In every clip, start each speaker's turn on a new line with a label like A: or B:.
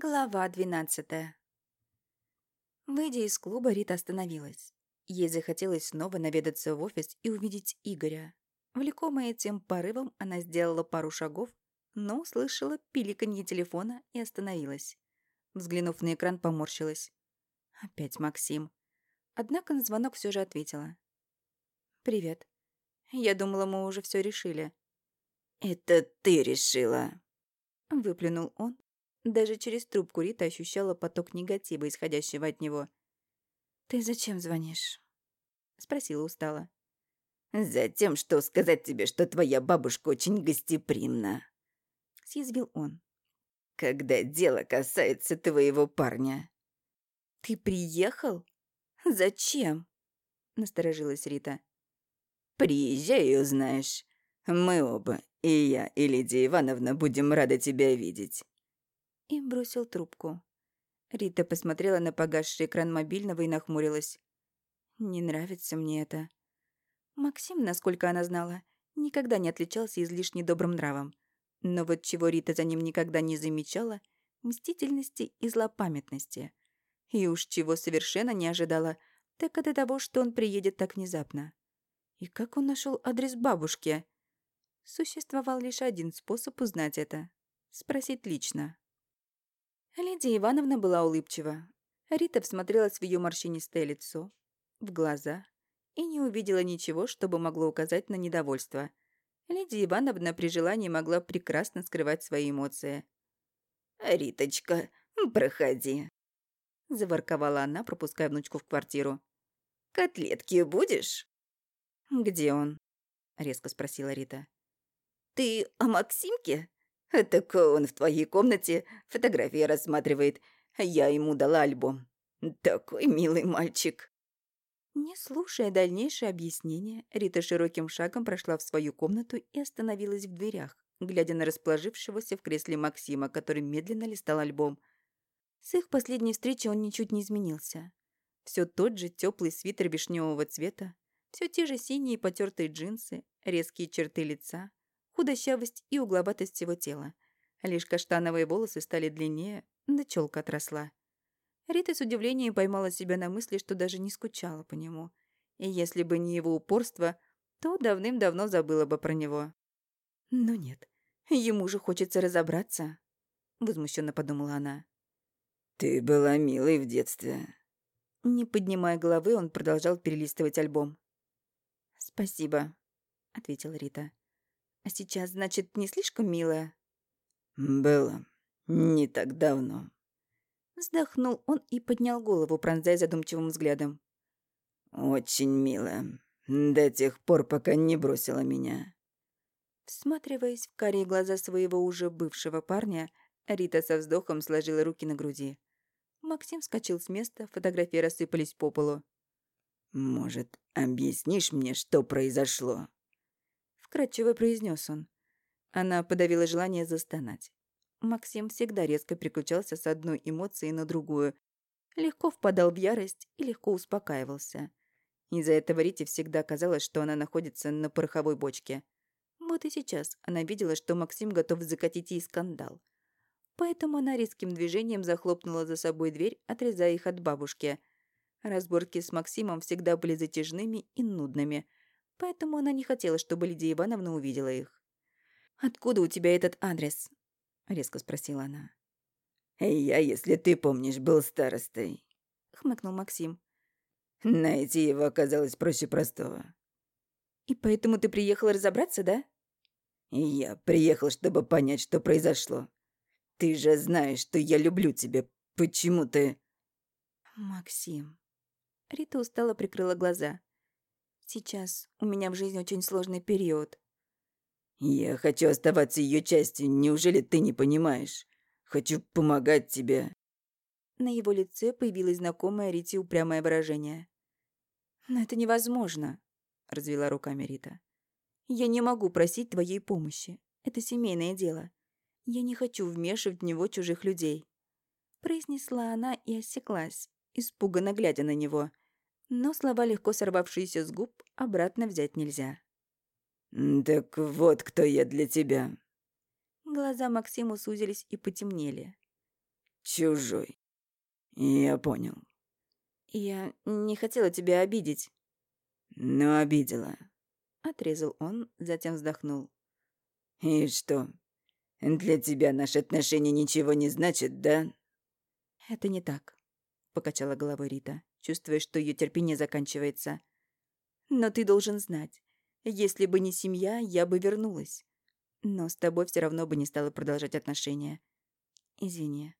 A: Глава двенадцатая. Выйдя из клуба, Рита остановилась. Ей захотелось снова наведаться в офис и увидеть Игоря. Влекомая этим порывом, она сделала пару шагов, но услышала пиликанье телефона и остановилась. Взглянув на экран, поморщилась. Опять Максим. Однако на звонок все же ответила. «Привет. Я думала, мы уже все решили».
B: «Это ты решила», —
A: выплюнул он, даже через трубку Рита ощущала поток негатива, исходящего от него. «Ты зачем звонишь?» — спросила устало.
B: «Затем, что сказать тебе, что твоя бабушка очень гостеприимна», — съязвил он. «Когда дело касается твоего парня».
A: «Ты приехал? Зачем?» — насторожилась Рита.
B: «Приезжай и узнаешь. Мы оба, и я, и Лидия Ивановна, будем рады тебя видеть
A: и бросил трубку. Рита посмотрела на погасший экран мобильного и нахмурилась. «Не нравится мне это». Максим, насколько она знала, никогда не отличался излишне добрым нравом. Но вот чего Рита за ним никогда не замечала — мстительности и злопамятности. И уж чего совершенно не ожидала, так это того, что он приедет так внезапно. И как он нашел адрес бабушки? Существовал лишь один способ узнать это — спросить лично. Лидия Ивановна была улыбчива. Рита всмотрелась в ее морщинистое лицо, в глаза и не увидела ничего, чтобы могло указать на недовольство. Лидия Ивановна при желании могла прекрасно скрывать свои эмоции.
B: «Риточка, проходи», —
A: заворковала она, пропуская внучку в квартиру.
B: «Котлетки будешь?»
A: «Где он?» — резко спросила Рита.
B: «Ты о Максимке?» Так он в твоей комнате фотографии рассматривает. Я ему дала альбом. Такой милый мальчик».
A: Не слушая дальнейшее объяснение, Рита широким шагом прошла в свою комнату и остановилась в дверях, глядя на расположившегося в кресле Максима, который медленно листал альбом. С их последней встречи он ничуть не изменился. Все тот же теплый свитер вишневого цвета, все те же синие потертые джинсы, резкие черты лица, худощавость и угловатость всего тела. Лишь каштановые волосы стали длиннее, да челка отросла. Рита с удивлением поймала себя на мысли, что даже не скучала по нему. И если бы не его упорство, то давным-давно забыла бы про него. Но нет, ему же хочется разобраться, возмущенно подумала она.
B: Ты была милой в детстве.
A: Не поднимая головы, он продолжал перелистывать альбом. Спасибо, ответила Рита. А сейчас, значит, не слишком милая?
B: Было. Не так давно.
A: Вздохнул он и поднял голову, пронзая задумчивым взглядом.
B: Очень милая. До тех пор, пока не бросила меня.
A: Всматриваясь в карие глаза своего уже бывшего парня, Рита со вздохом сложила руки на груди. Максим вскочил с места, фотографии рассыпались по полу.
B: «Может, объяснишь мне, что произошло?»
A: Вкрадчиво произнес он. Она подавила желание застонать. Максим всегда резко переключался с одной эмоции на другую, легко впадал в ярость и легко успокаивался. Из-за этого Рите всегда казалось, что она находится на пороховой бочке. Вот и сейчас она видела, что Максим готов закатить ей скандал. Поэтому она резким движением захлопнула за собой дверь, отрезая их от бабушки. Разборки с Максимом всегда были затяжными и нудными – поэтому она не хотела, чтобы Лидия Ивановна увидела их. «Откуда у тебя этот адрес?» — резко спросила она.
B: «Я, если ты помнишь, был старостой», —
A: хмыкнул Максим.
B: «Найти его оказалось проще простого».
A: «И поэтому ты приехал разобраться, да?»
B: «Я приехал, чтобы понять, что произошло. Ты же знаешь, что я люблю тебя. Почему ты...»
A: «Максим...» Рита устало прикрыла глаза. Сейчас у меня в жизни очень сложный период.
B: Я хочу оставаться ее частью, неужели ты не понимаешь? Хочу помогать тебе.
A: На его лице появилось знакомое Рите упрямое выражение. «Но это невозможно», — развела руками Рита. «Я не могу просить твоей помощи. Это семейное дело. Я не хочу вмешивать в него чужих людей», — произнесла она и осеклась, испуганно глядя на него — но слова, легко сорвавшиеся с губ, обратно взять нельзя.
B: «Так вот кто я для тебя».
A: Глаза Максима сузились и потемнели.
B: Чужой. Я понял.
A: Я не хотела тебя обидеть.
B: Но обидела.
A: Отрезал он, затем вздохнул.
B: И что? Для тебя наши отношения ничего не значат, да?
A: Это не так, покачала головой Рита, чувствуя, что ее терпение заканчивается. Но ты должен знать, если бы не семья, я бы вернулась. Но с тобой все равно бы не стала продолжать отношения. Извини.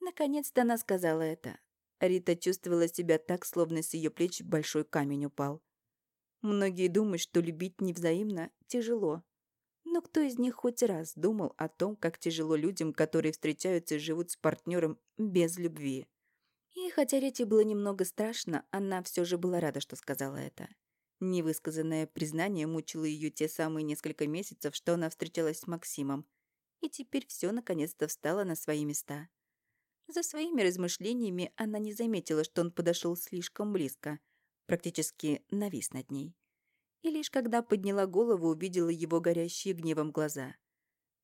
A: Наконец-то она сказала это. Рита чувствовала себя так, словно с ее плеч большой камень упал. Многие думают, что любить невзаимно тяжело. Но кто из них хоть раз думал о том, как тяжело людям, которые встречаются и живут с партнером без любви? И хотя Рите было немного страшно, она все же была рада, что сказала это. Невысказанное признание мучило ее те самые несколько месяцев, что она встречалась с Максимом. И теперь все наконец-то встало на свои места. За своими размышлениями она не заметила, что он подошел слишком близко, практически навис над ней. И лишь когда подняла голову, увидела его горящие гневом глаза.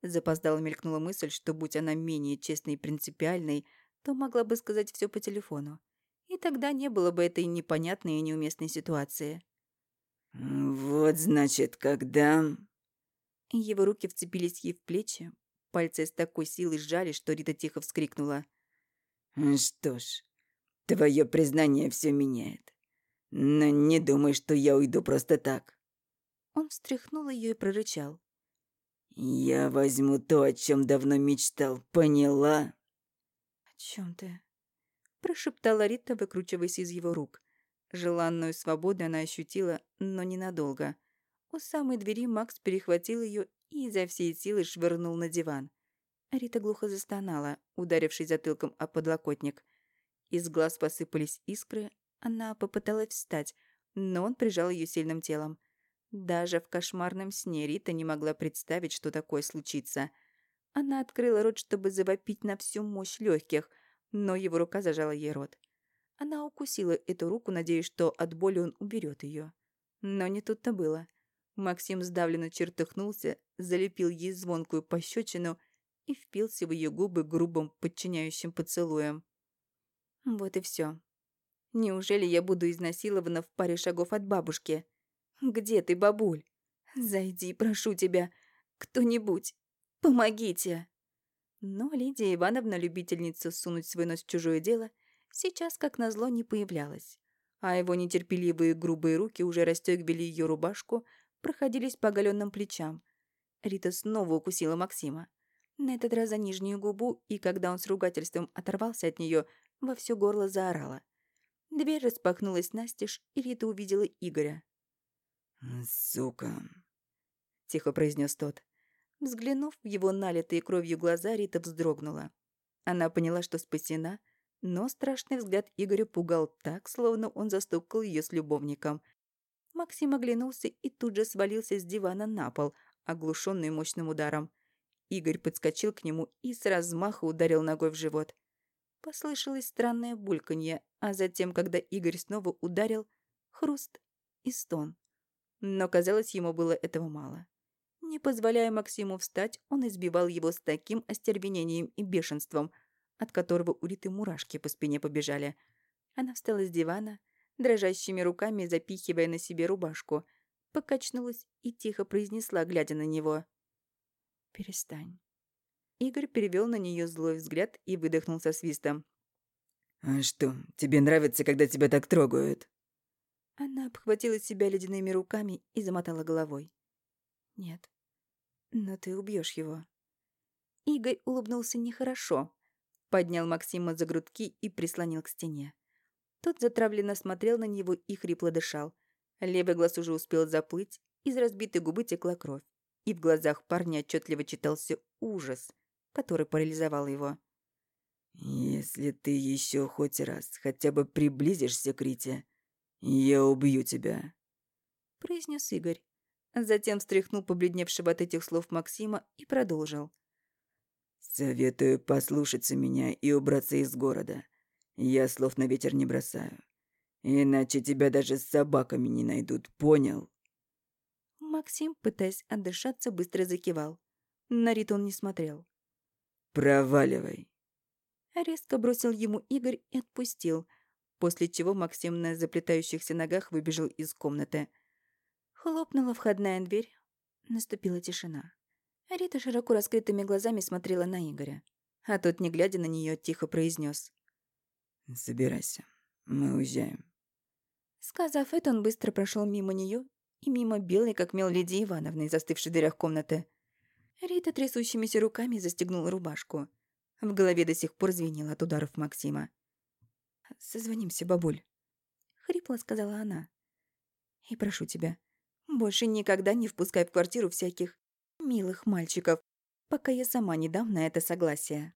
A: Запоздала мелькнула мысль, что будь она менее честной и принципиальной, то могла бы сказать все по телефону. И тогда не было бы этой непонятной и неуместной ситуации.
B: «Вот, значит, когда...»
A: Его руки вцепились ей в плечи, пальцы с такой силой сжали, что Рита тихо вскрикнула.
B: «Что ж, твое признание все меняет. Но не думай, что я уйду просто так».
A: Он встряхнул ее и прорычал.
B: «Я возьму то, о чем давно мечтал, поняла?»
A: «О чем ты?» Прошептала Рита, выкручиваясь из его рук. Желанную свободу она ощутила, но ненадолго. У самой двери Макс перехватил ее и изо всей силы швырнул на диван. Рита глухо застонала, ударившись затылком о подлокотник. Из глаз посыпались искры, она попыталась встать, но он прижал ее сильным телом. Даже в кошмарном сне Рита не могла представить, что такое случится. Она открыла рот, чтобы завопить на всю мощь легких, но его рука зажала ей рот. Она укусила эту руку, надеясь, что от боли он уберет ее. Но не тут-то было. Максим сдавленно чертыхнулся, залепил ей звонкую пощечину и впился в ее губы грубым, подчиняющим поцелуем. Вот и все. Неужели я буду изнасилована в паре шагов от бабушки? Где ты, бабуль? Зайди, прошу тебя. Кто-нибудь. Помогите. Но Лидия Ивановна, любительница сунуть свой нос в чужое дело, сейчас, как назло, не появлялась. А его нетерпеливые грубые руки уже расстегивали ее рубашку, проходились по оголенным плечам. Рита снова укусила Максима. На этот раз за нижнюю губу, и когда он с ругательством оторвался от нее, во все горло заорала. Дверь распахнулась настежь, и Рита увидела Игоря.
B: «Сука!»
A: — тихо произнес тот. Взглянув в его налитые кровью глаза, Рита вздрогнула. Она поняла, что спасена — но страшный взгляд Игоря пугал так, словно он застукал ее с любовником. Максим оглянулся и тут же свалился с дивана на пол, оглушенный мощным ударом. Игорь подскочил к нему и с размаха ударил ногой в живот. Послышалось странное бульканье, а затем, когда Игорь снова ударил, хруст и стон. Но, казалось, ему было этого мало. Не позволяя Максиму встать, он избивал его с таким остервенением и бешенством – от которого у Риты мурашки по спине побежали. Она встала с дивана, дрожащими руками запихивая на себе рубашку, покачнулась и тихо произнесла, глядя на него. «Перестань». Игорь перевел на нее злой взгляд и выдохнул со свистом.
B: «А что, тебе нравится, когда тебя так трогают?»
A: Она обхватила себя ледяными руками и замотала головой. «Нет, но ты убьешь его». Игорь улыбнулся нехорошо, Поднял Максима за грудки и прислонил к стене. Тот затравленно смотрел на него и хрипло дышал. Левый глаз уже успел заплыть, из разбитой губы текла кровь. И в глазах парня отчетливо читался ужас, который парализовал его.
B: «Если ты еще хоть раз хотя бы приблизишься к Рите, я убью тебя», —
A: произнес Игорь. Затем встряхнул побледневшего от этих слов Максима и продолжил.
B: «Советую послушаться меня и убраться из города. Я слов на ветер не бросаю. Иначе тебя даже с собаками не найдут, понял?»
A: Максим, пытаясь отдышаться, быстро закивал. На Рит он не смотрел.
B: «Проваливай!»
A: Резко бросил ему Игорь и отпустил, после чего Максим на заплетающихся ногах выбежал из комнаты. Хлопнула входная дверь. Наступила тишина. Рита широко раскрытыми глазами смотрела на Игоря. А тот, не глядя на нее, тихо произнес:
B: «Собирайся, мы уезжаем».
A: Сказав это, он быстро прошел мимо нее и мимо белой, как мел Лидии Ивановны, застывшей в дверях комнаты. Рита трясущимися руками застегнула рубашку. В голове до сих пор звенело от ударов Максима. «Созвонимся, бабуль», — хрипло сказала она. «И прошу тебя, больше никогда не впускай в квартиру всяких милых мальчиков, пока я сама не дам на это согласие».